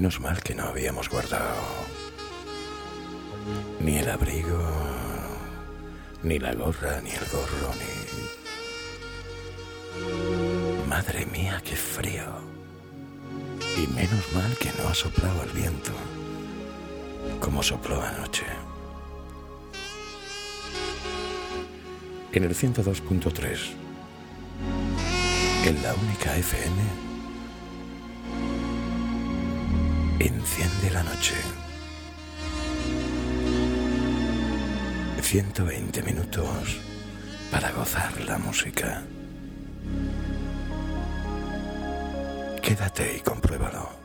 Menos mal que no habíamos guardado ni el abrigo, ni la gorra, ni el gorro, ni... Madre mía, qué frío. Y menos mal que no ha soplado el viento, como sopló anoche. En el 102.3, en la única FM, enciende la noche. 120 minutos para gozar la música. Quédate y compruébalo.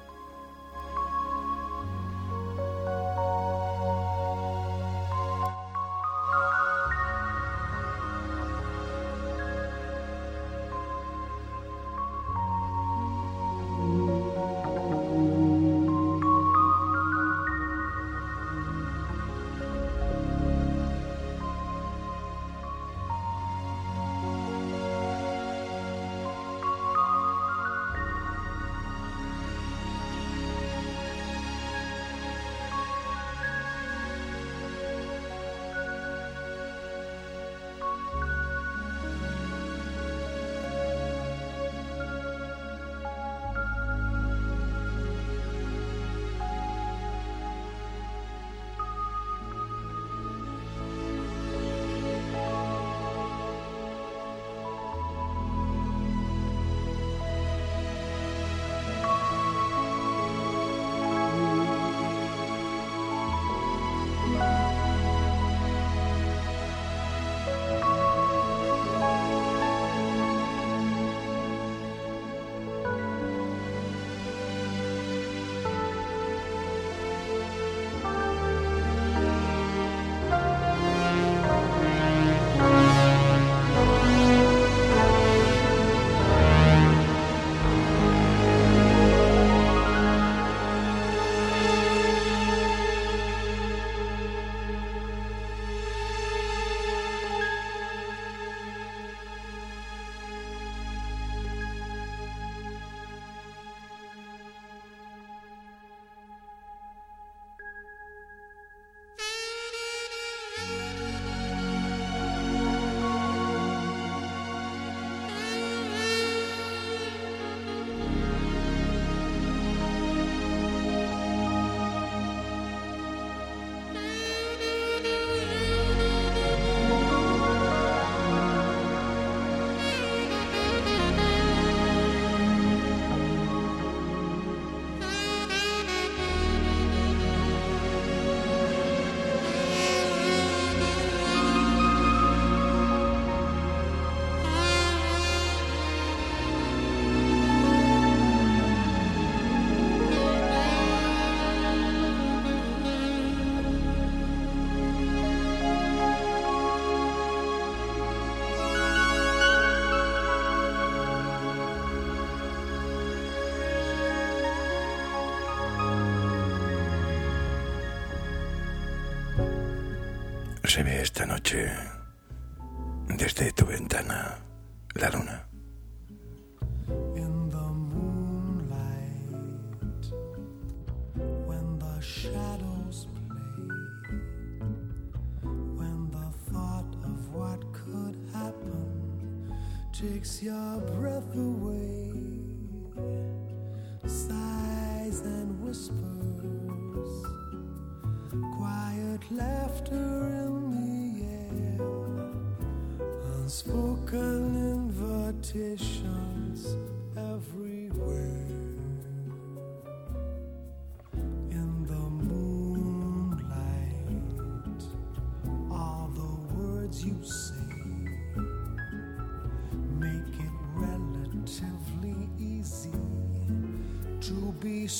Se ve esta noche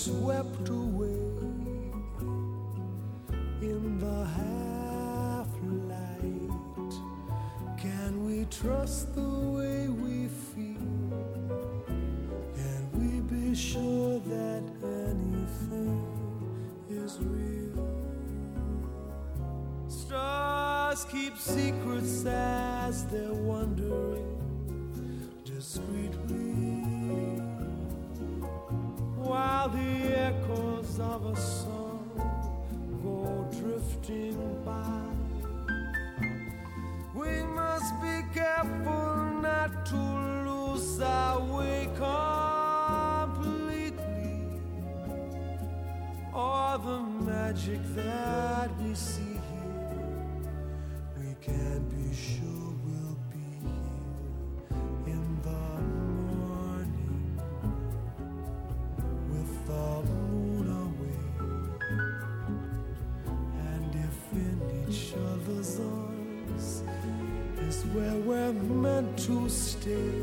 swept away in the half light. Can we trust the way we feel? Can we be sure that anything is real? Stars keep secrets as their to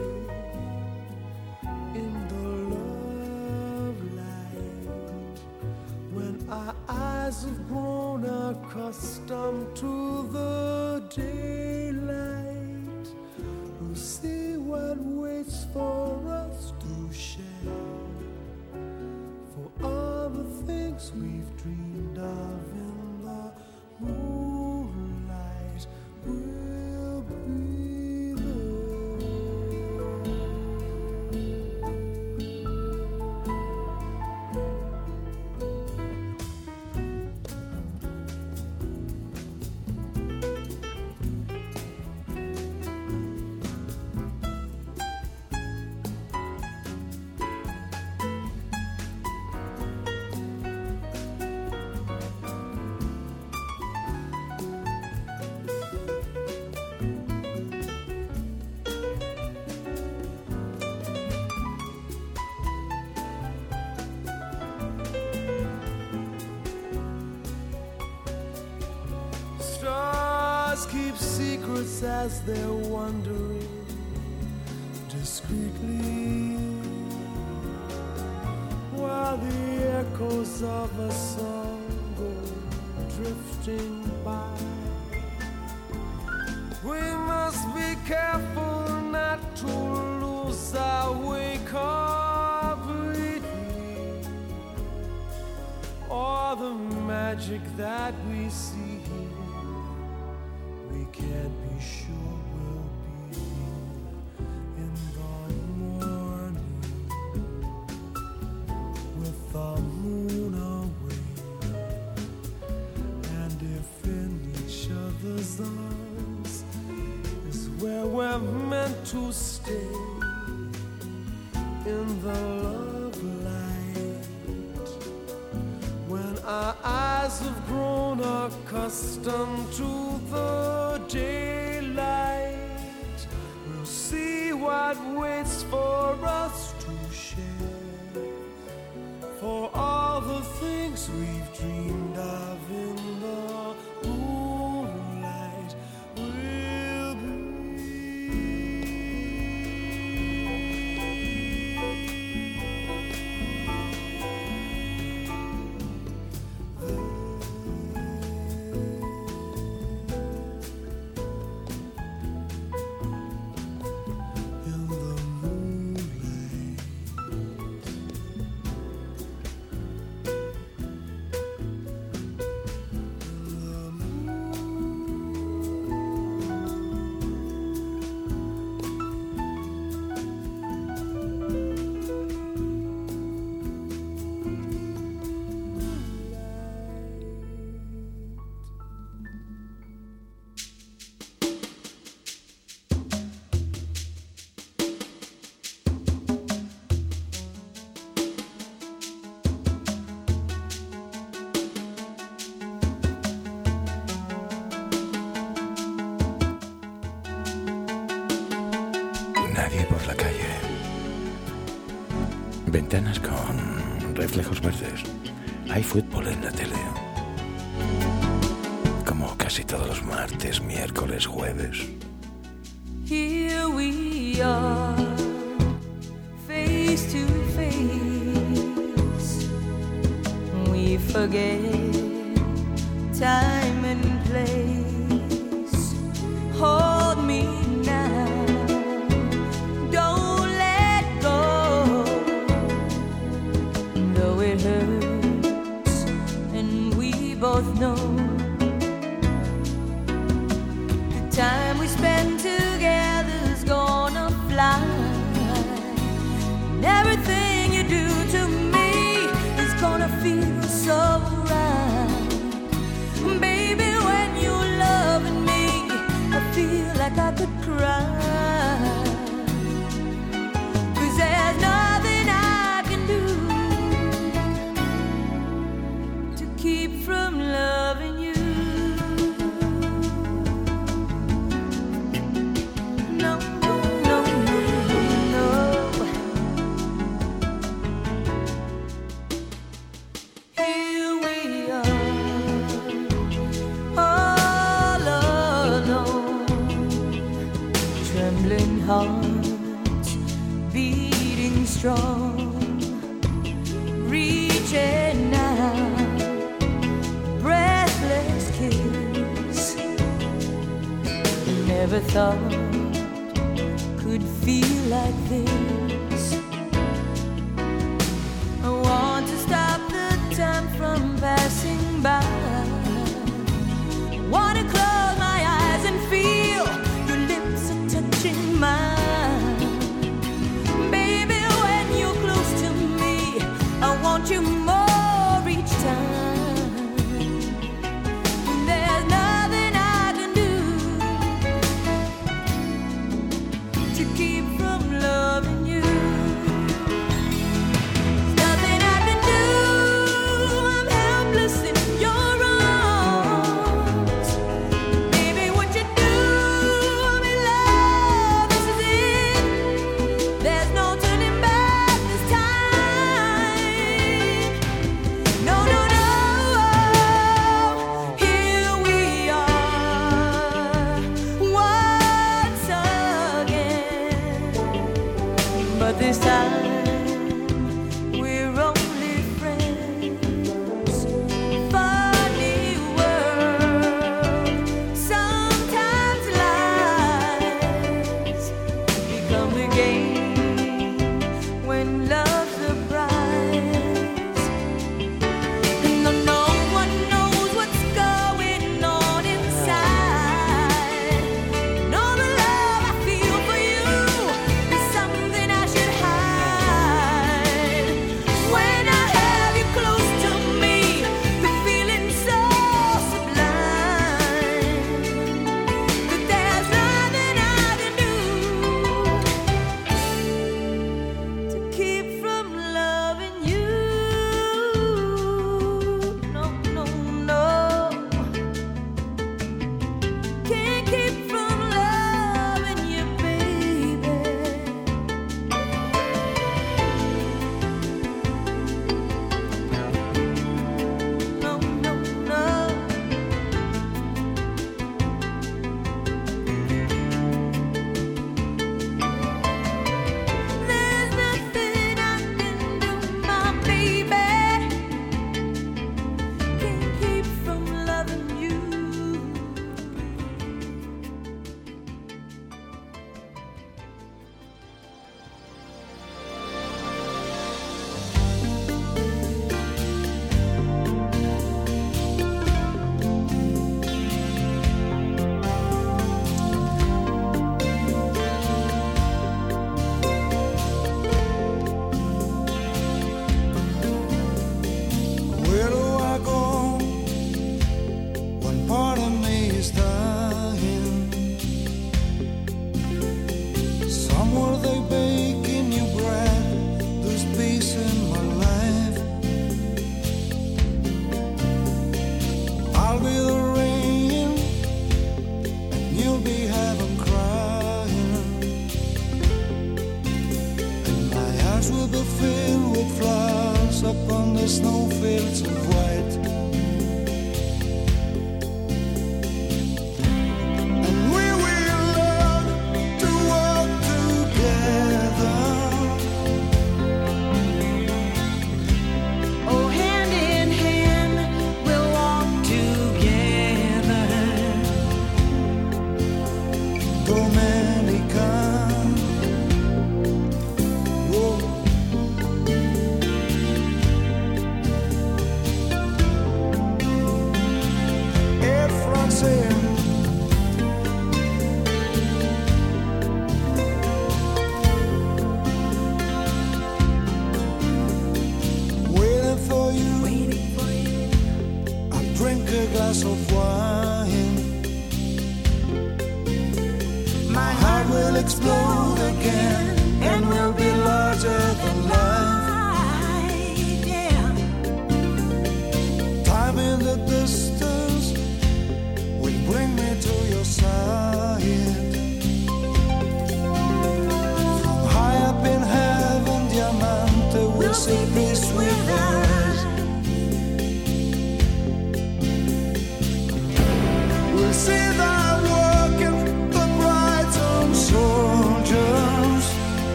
as they're wandering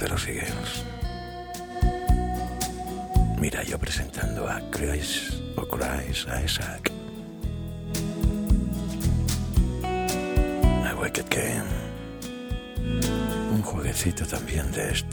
de los higueros. Mira yo presentando a Chris o Chris Isaac. A Wicked Game. Un jueguecito también de esto.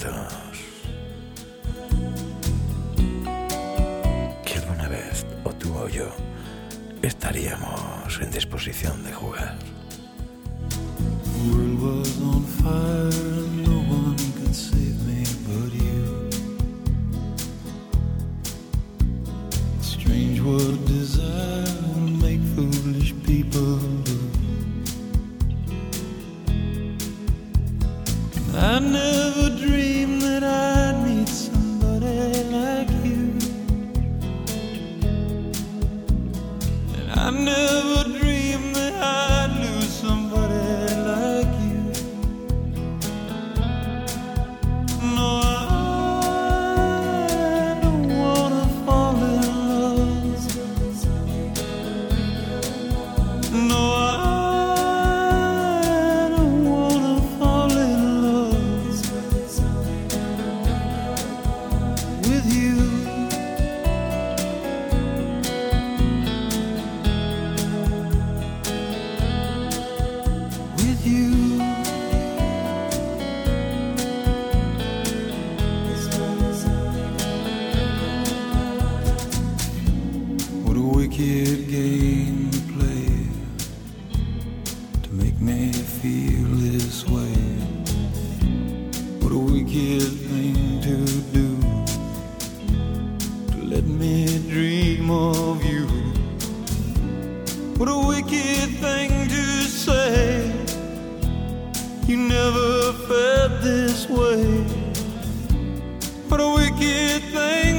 You never felt this way. What a wicked thing.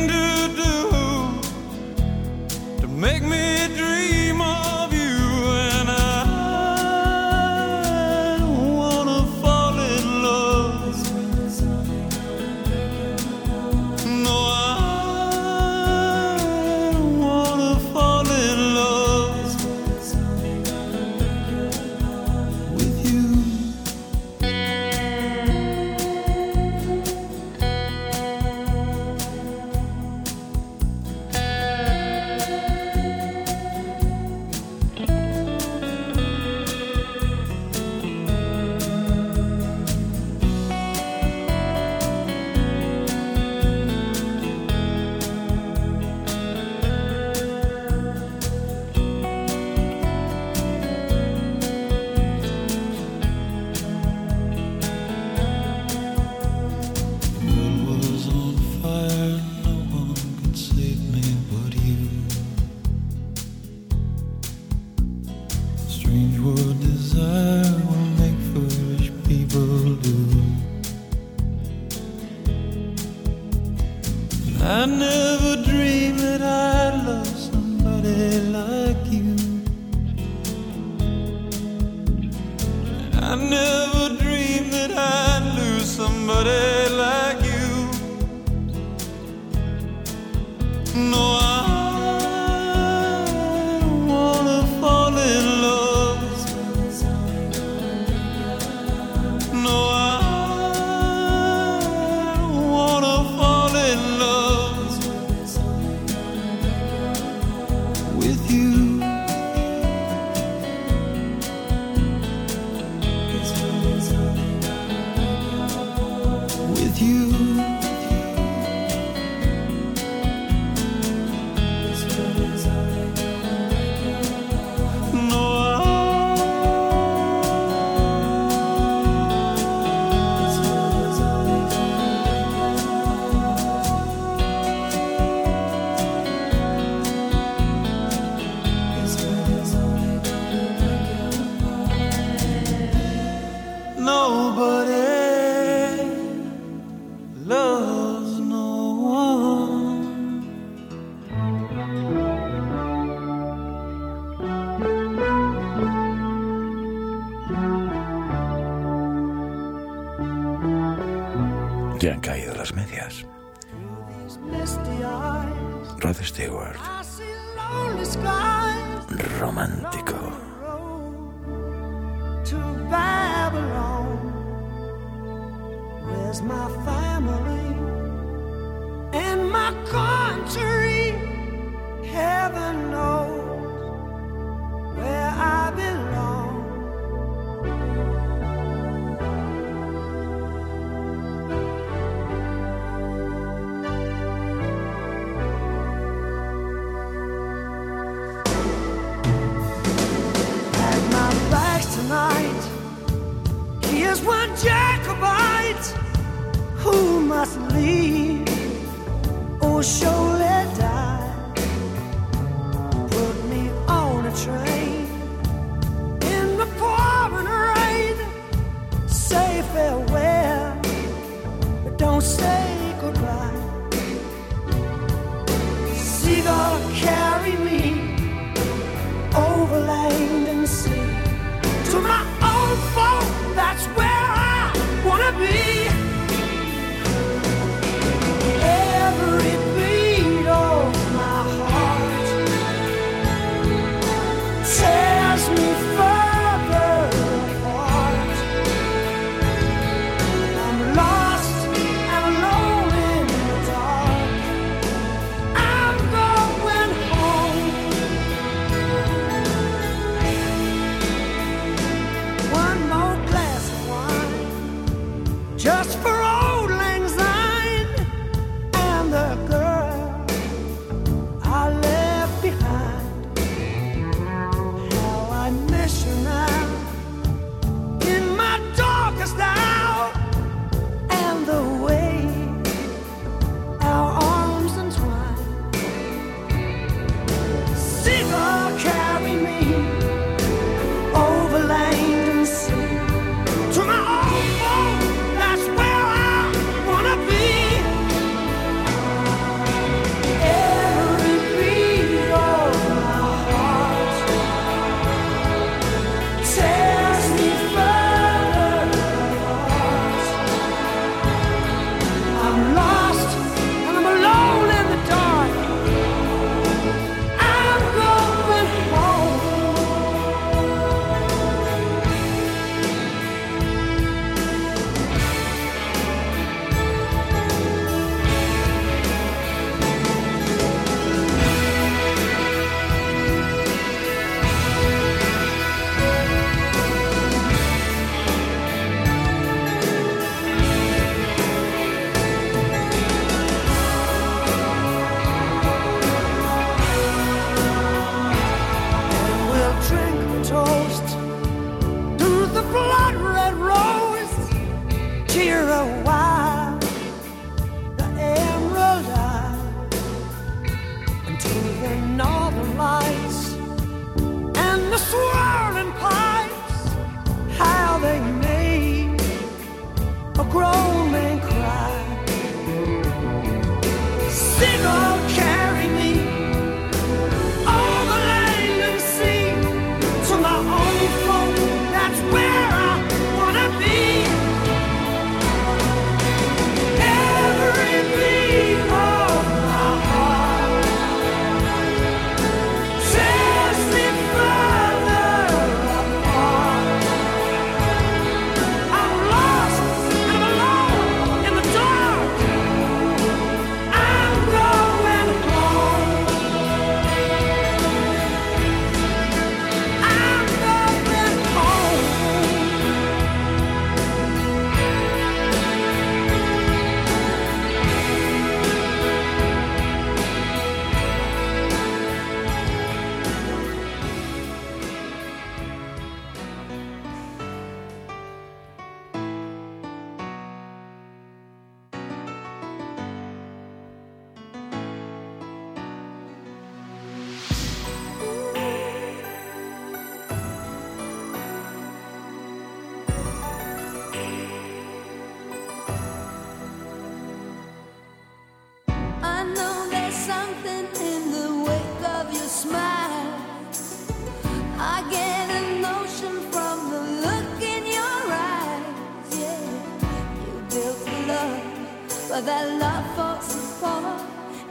So that love falls apart.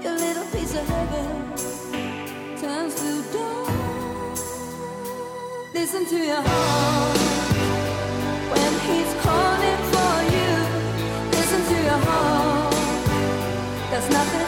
Your little piece of heaven Turns to dust. Listen to your heart. When he's calling for you Listen to your heart. There's nothing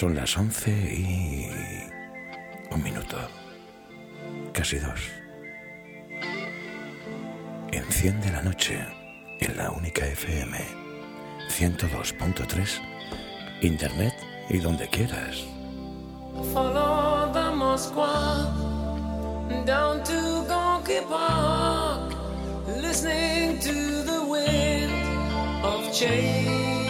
son las 11 y... un minuto. Casi dos. Enciende la noche en la única FM 102.3, internet y donde quieras. Follow the Moscow down to Gonky Park, listening to the wind of change.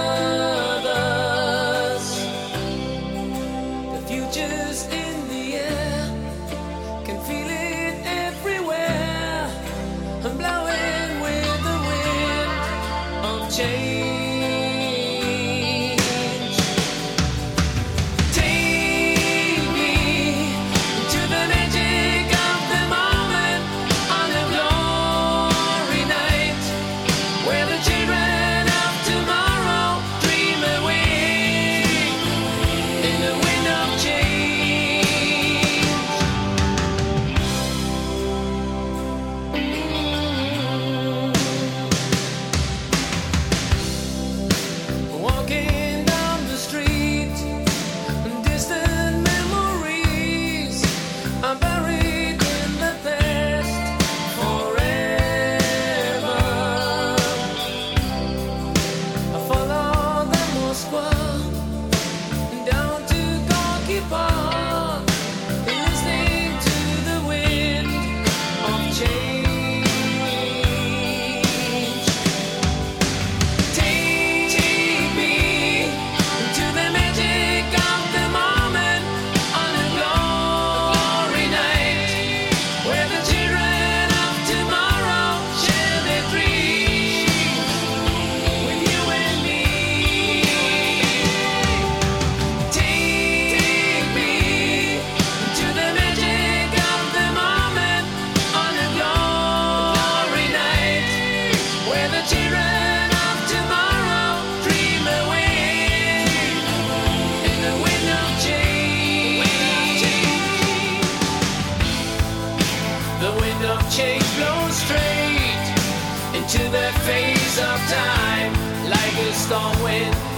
phase of time like a storm wind.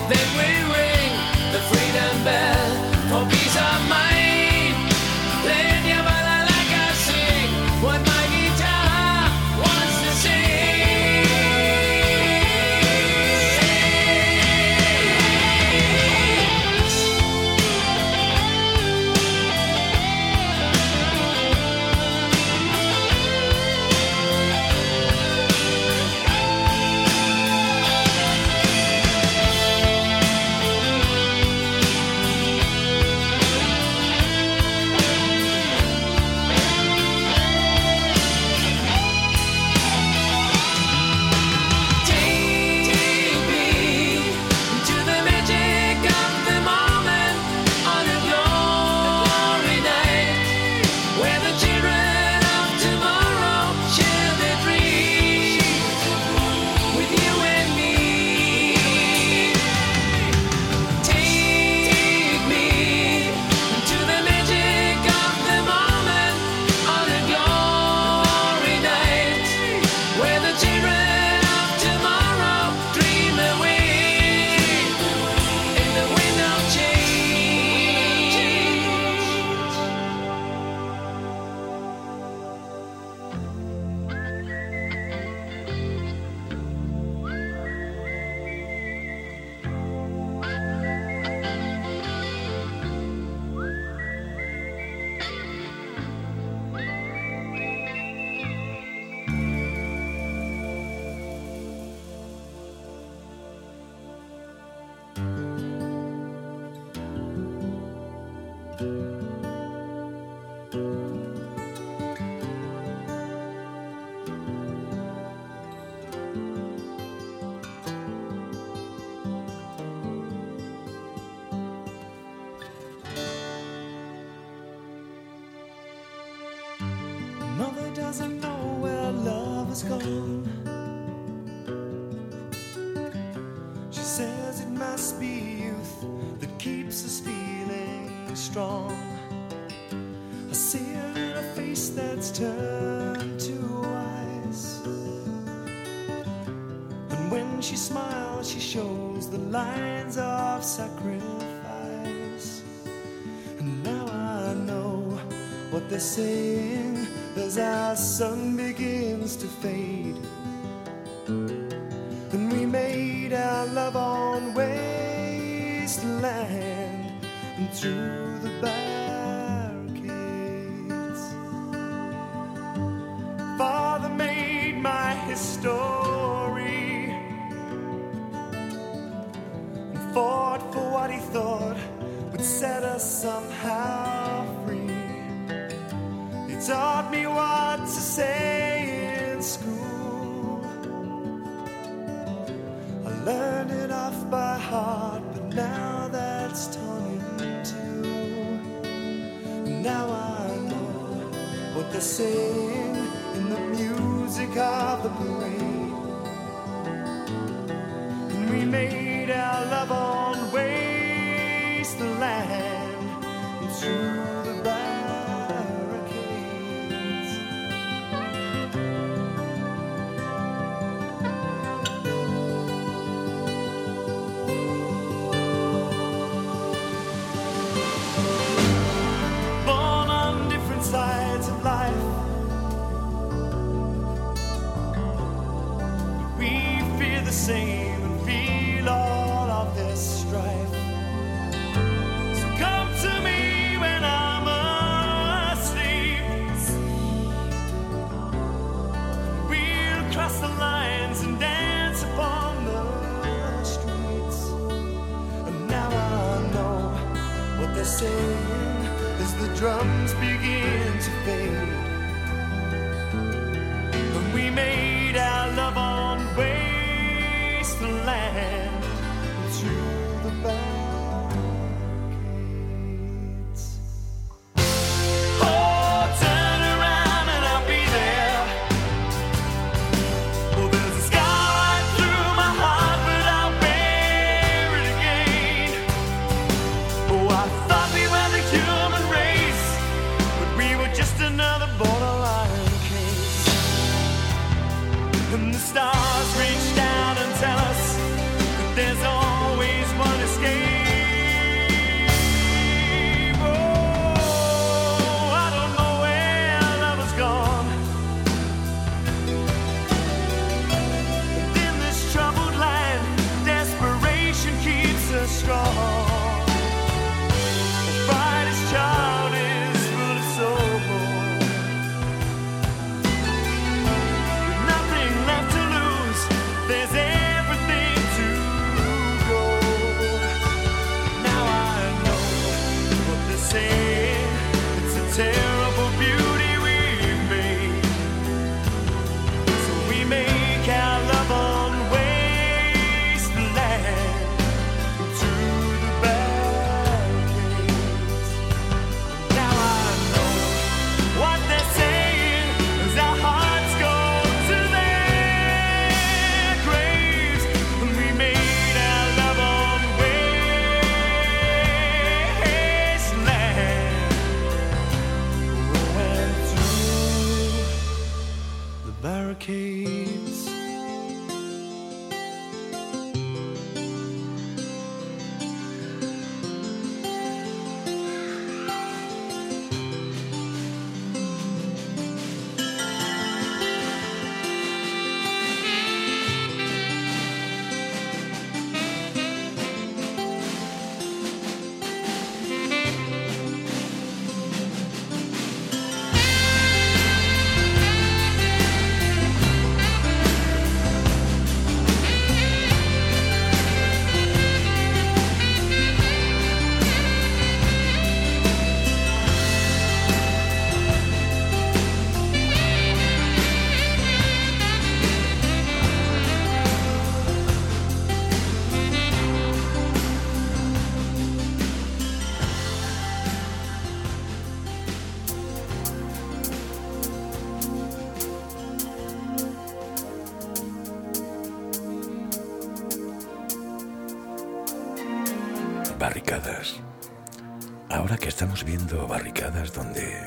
Estamos viendo barricadas donde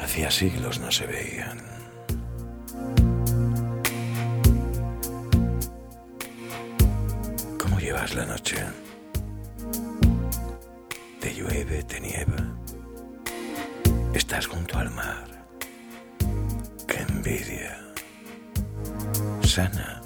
hacía siglos no se veían. ¿Cómo llevas la noche? Te llueve, te nieva. Estás junto al mar. Qué envidia. Sana.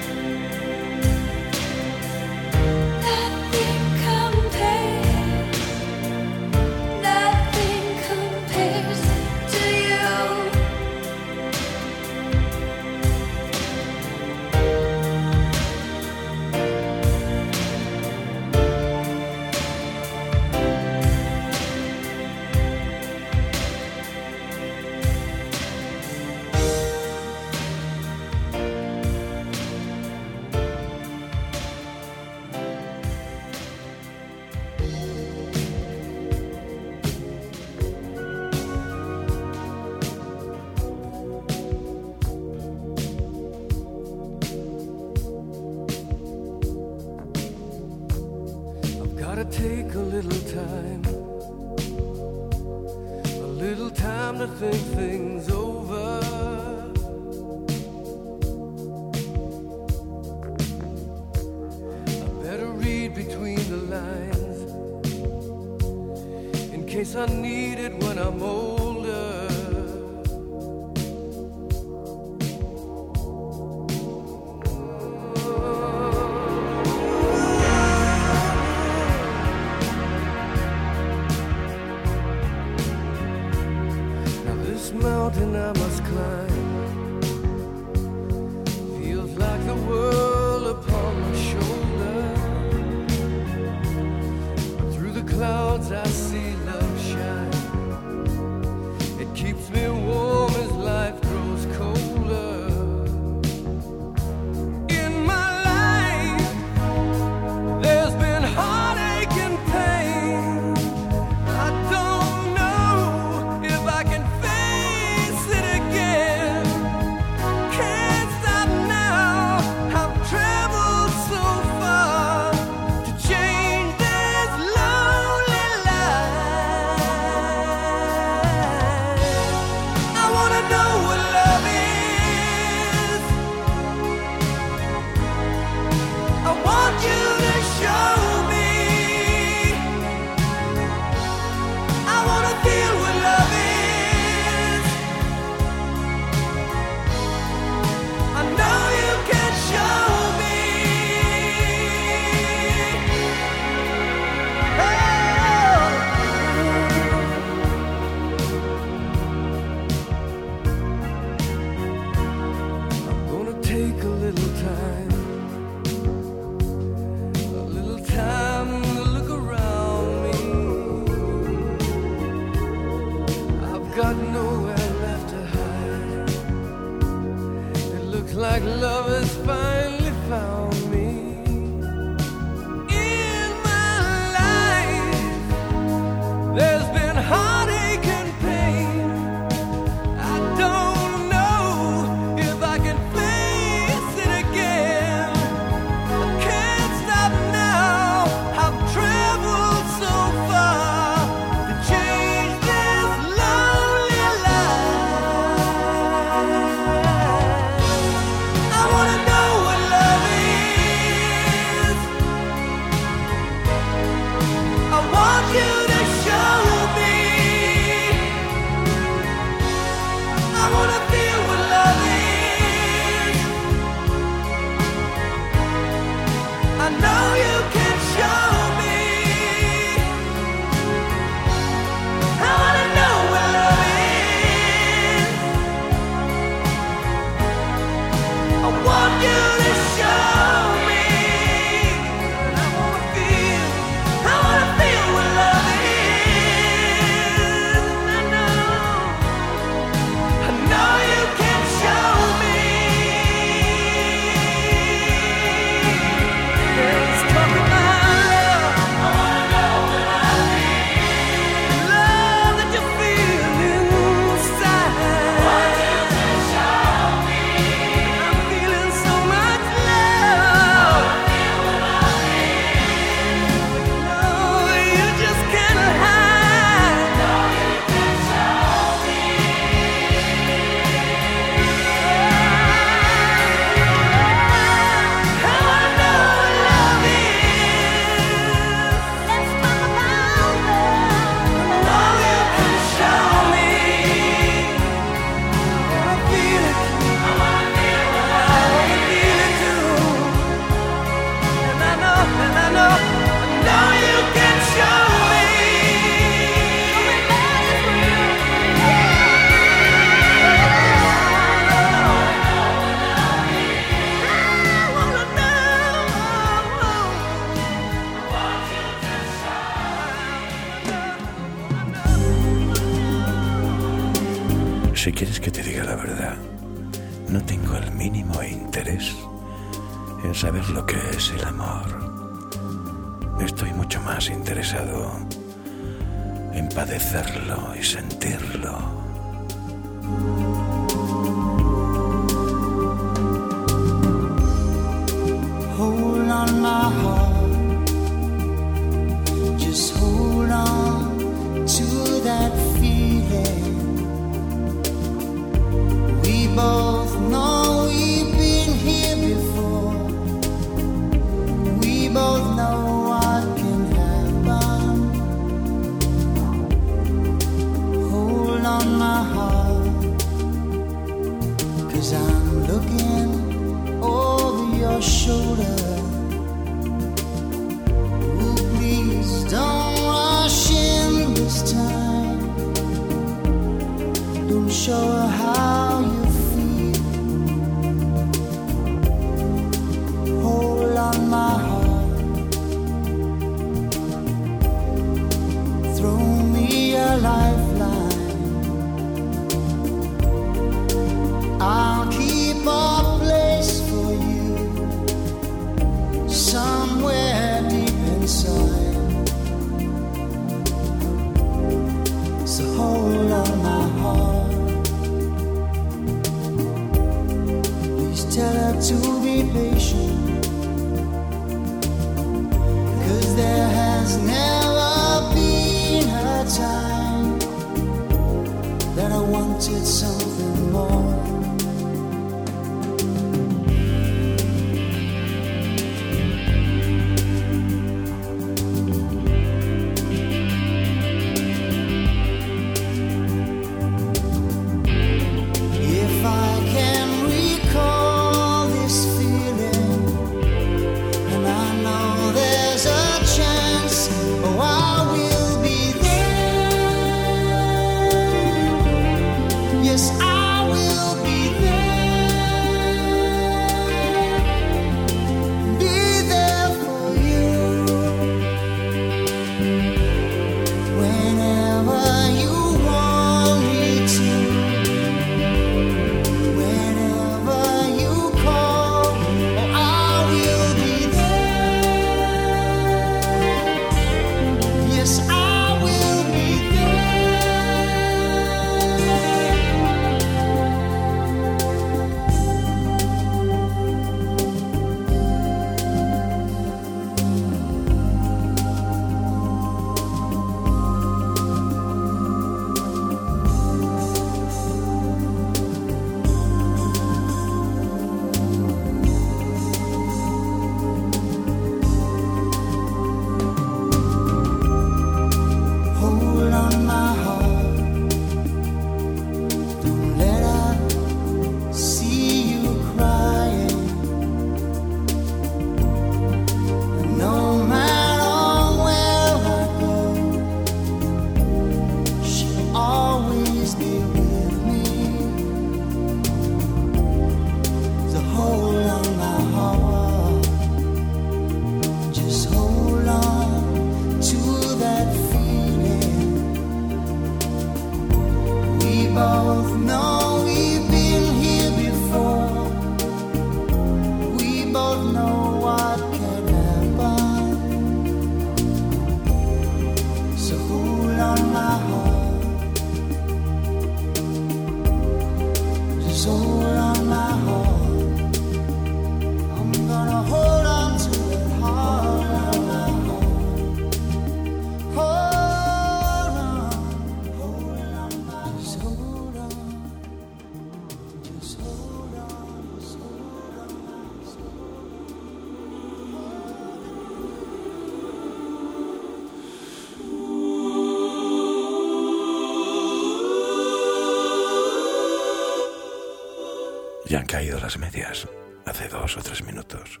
Ya han caído las medias hace dos o tres minutos.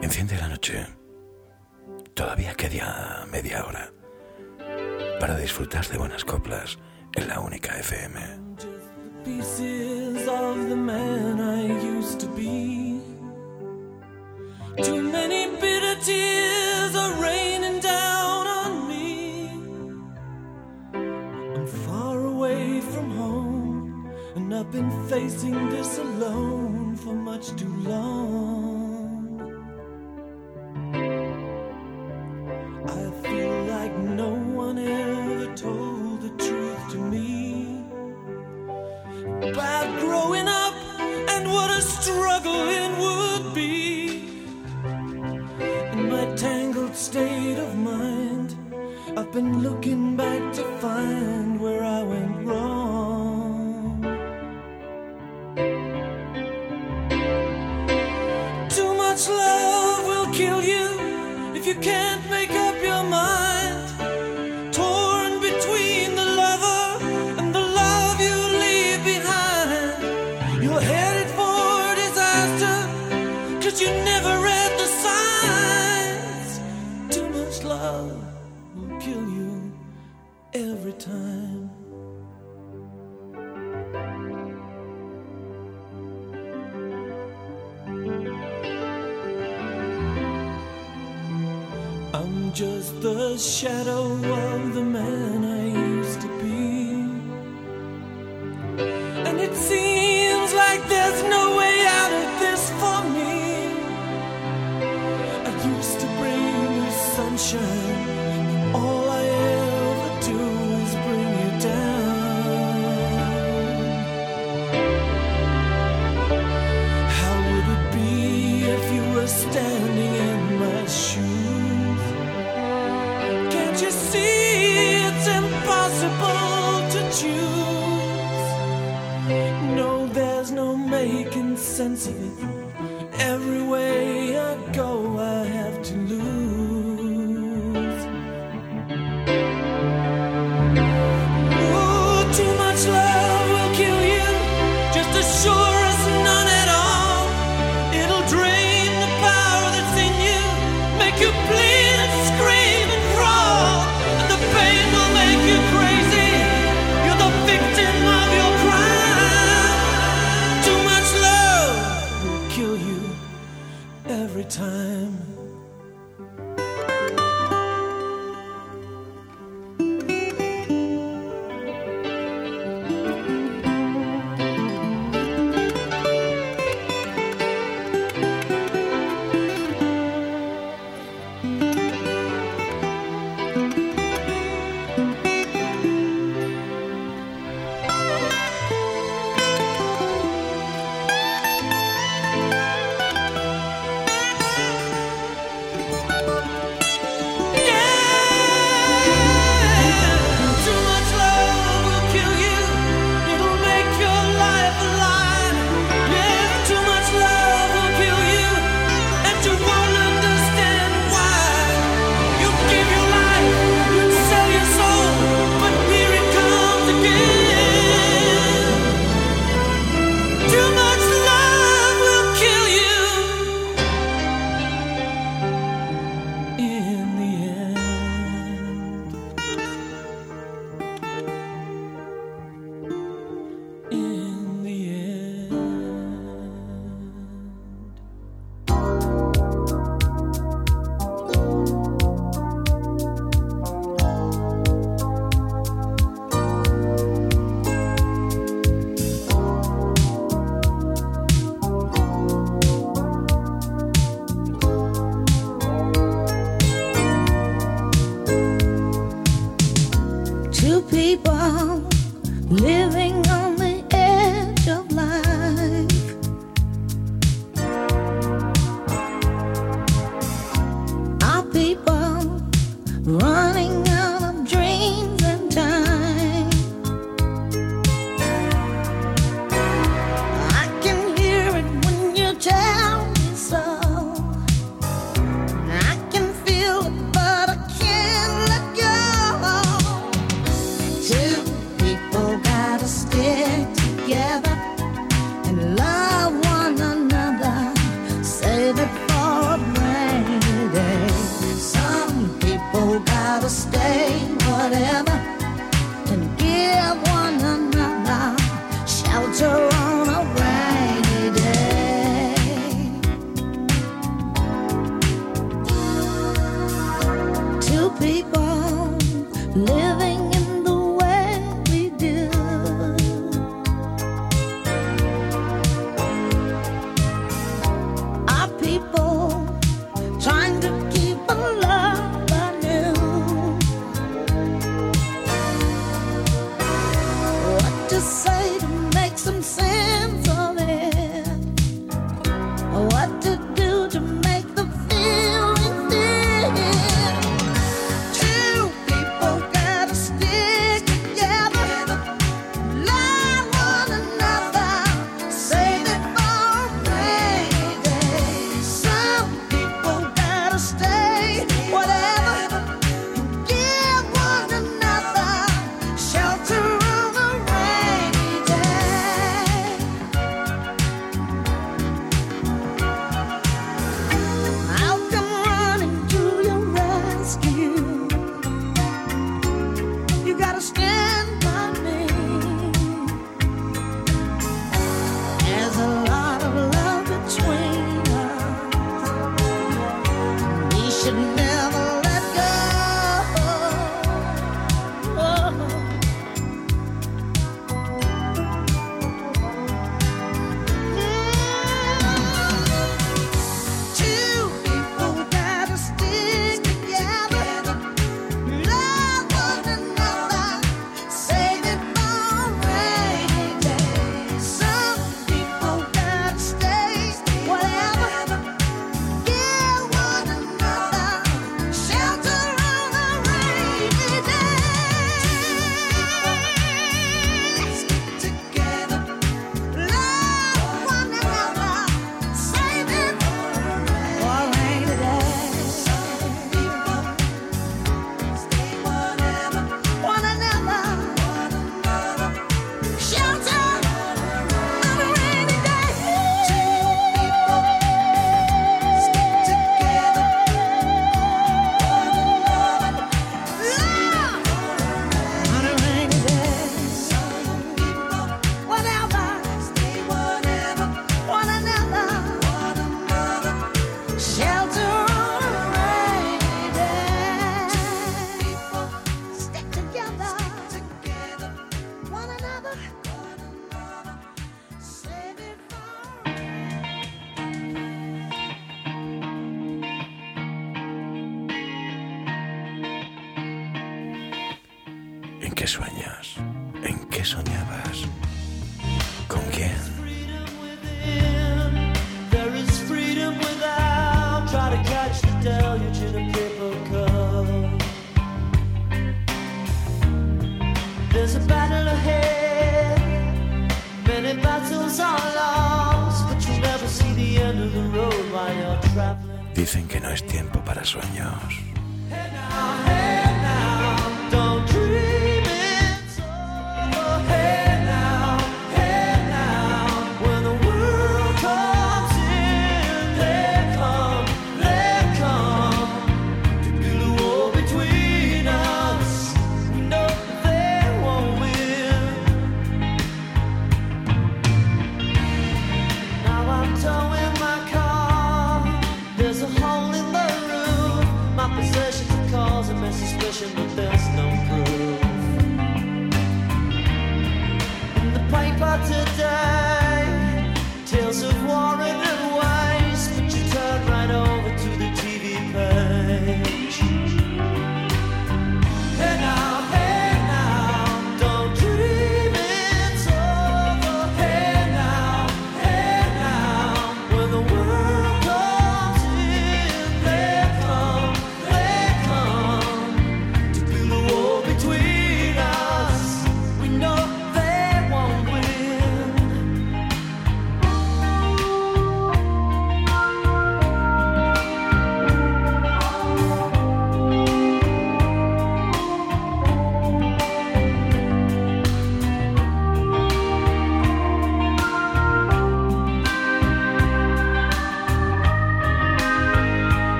Enciende la noche. Todavía queda media hora para disfrutar de buenas coplas en la única FM. facing this alone for much too long.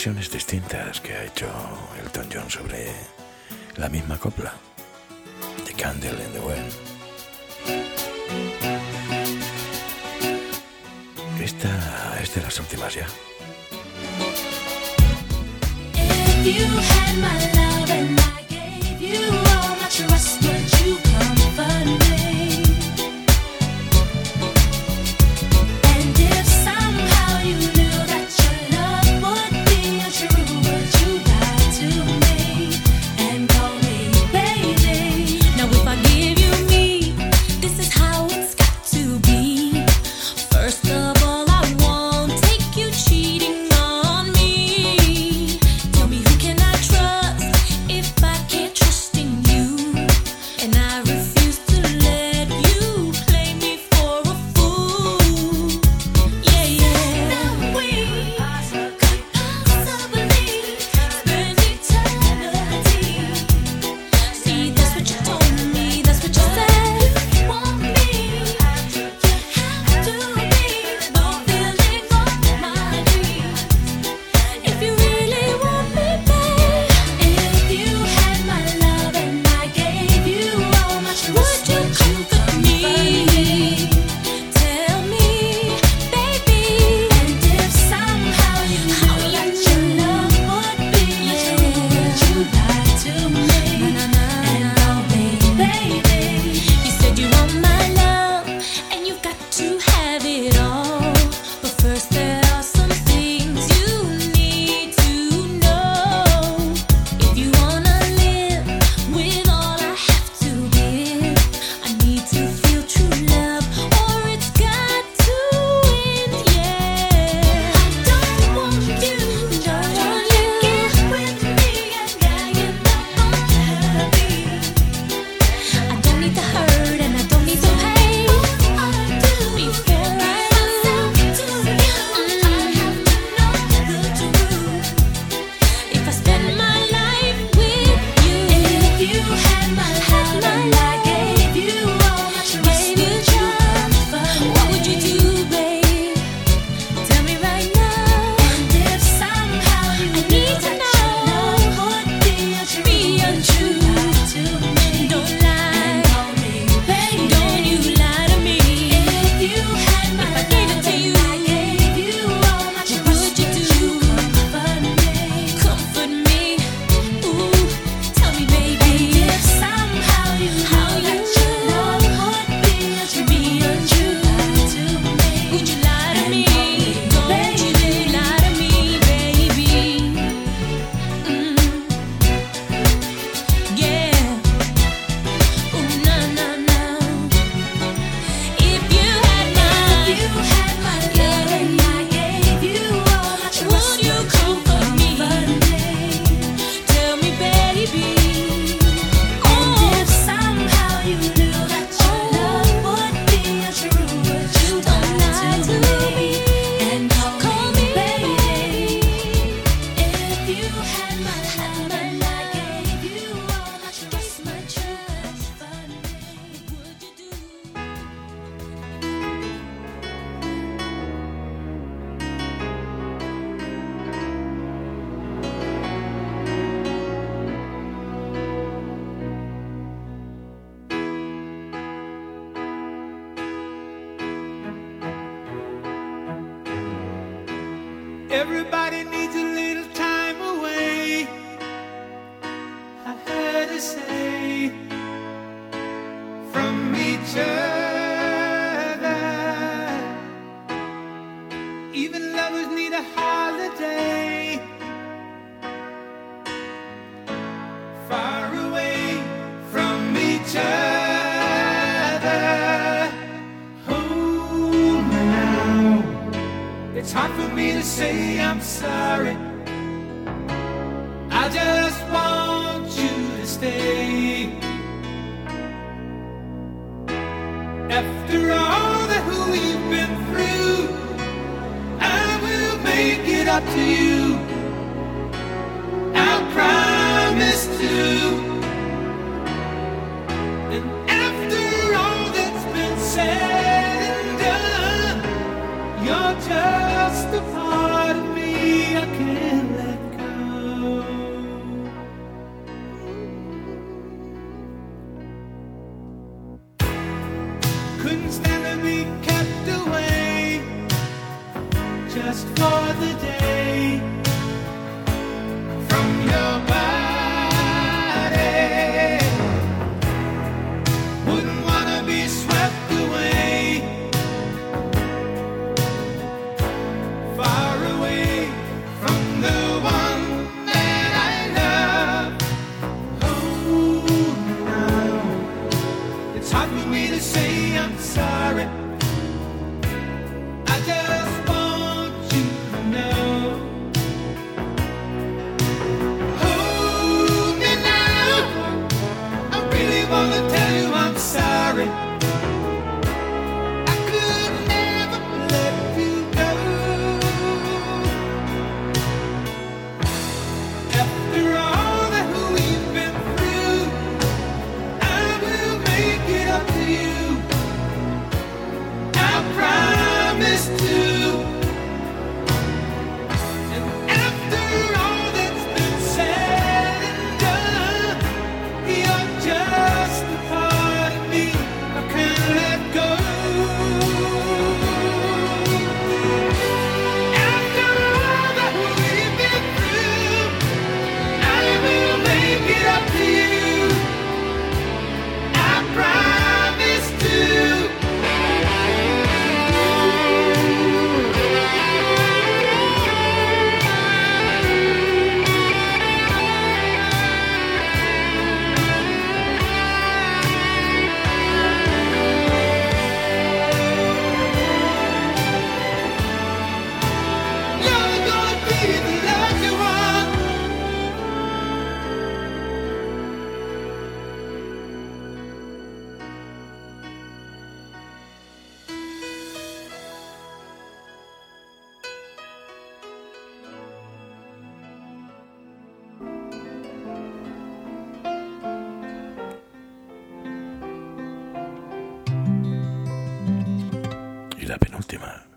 versiones distintas que ha hecho Elton John sobre la misma copla, The Candle in the Wind. Esta es de las últimas ya. Y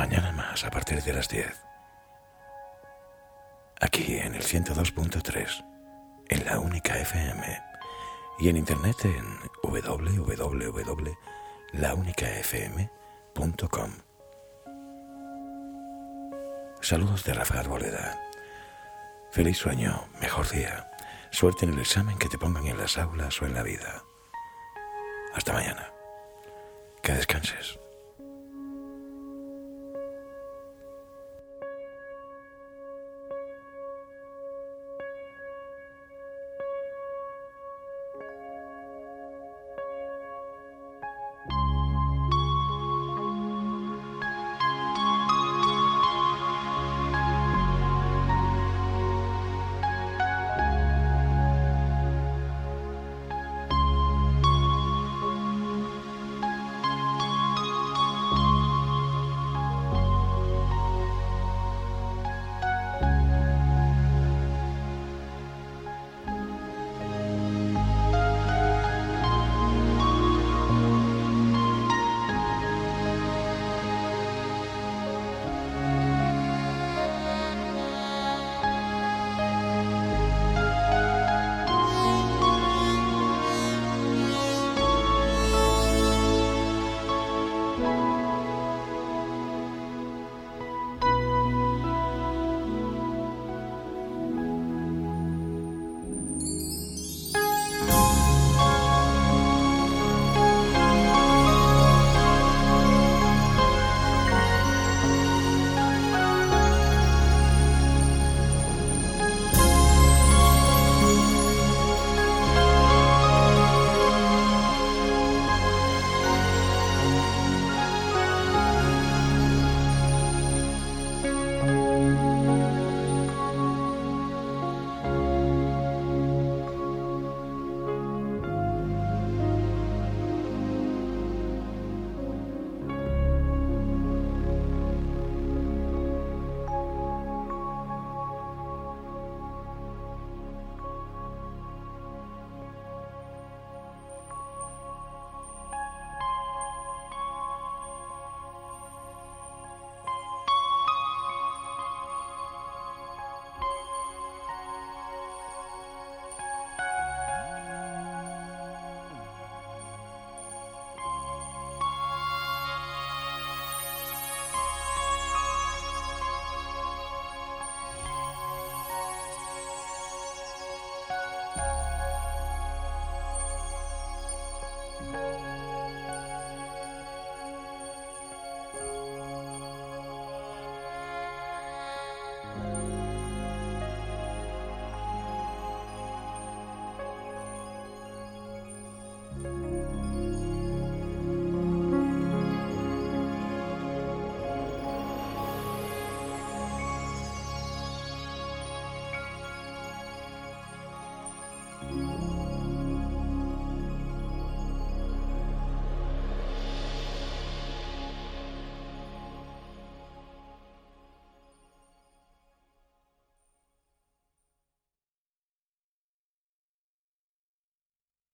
Mañana más a partir de las 10. Aquí en el 102.3, en la única FM y en internet en www.launicafm.com. Saludos de Rafa Arboleda. Feliz sueño, mejor día. Suerte en el examen que te pongan en las aulas o en la vida. Hasta mañana. Que descanses.